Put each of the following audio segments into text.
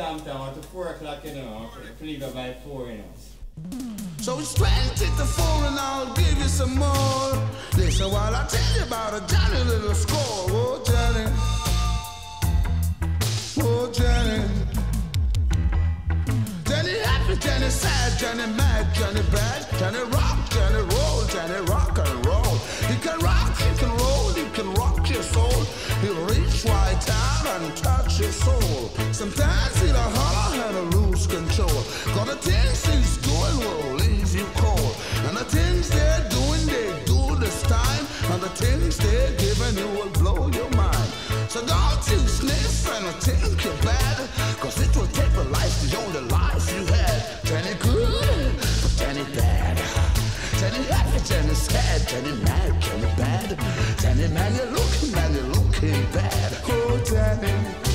Tom at 4 o'clock, you know. I leave it by 4, you know. So it's 20 to 4 and I'll give you some more. Listen while I tell you about a Johnny little score. Oh, Johnny. Oh, Johnny. Johnny happy, Johnny sad, Johnny mad, Johnny bad, Johnny rock, Johnny roll, Johnny rock and roll. He can rock, he can roll, he can rock your soul. He'll reach right out and touch your soul. Sometimes control. Got the things he's doing will leave you cold. And the things they're doing, they do this time. And the things they're giving you will blow your mind. So don't you sniff and think you're bad. Cause it will take a life, the life you had. Jenny good, but Jenny bad. Jenny happy, Jenny sad, Jenny mad, Jenny bad. Jenny man, you're looking, man, you're looking bad. Oh, Jenny. Mm,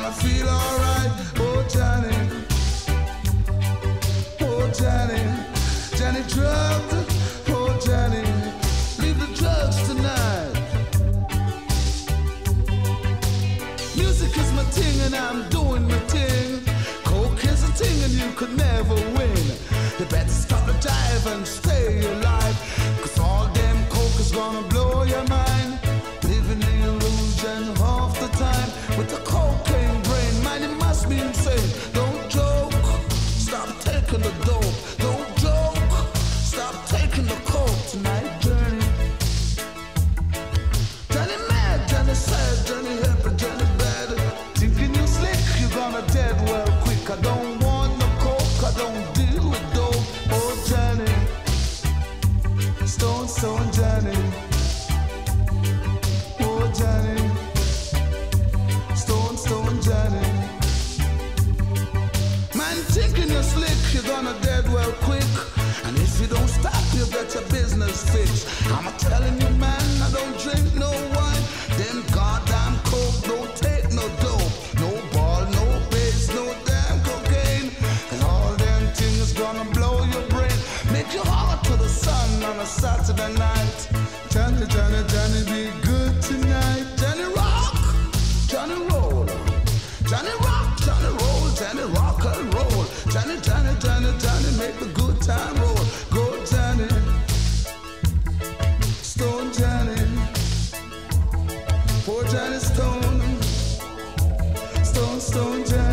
gonna feel alright. Oh, Johnny. Stop taking the dope. Slick, you're gonna dead well quick. And if you don't stop, you'll get your business fixed. I'm a telling you, man, time roll. Go, Johnny. Stone Johnny. Poor Johnny Stone. Stone, Stone Johnny.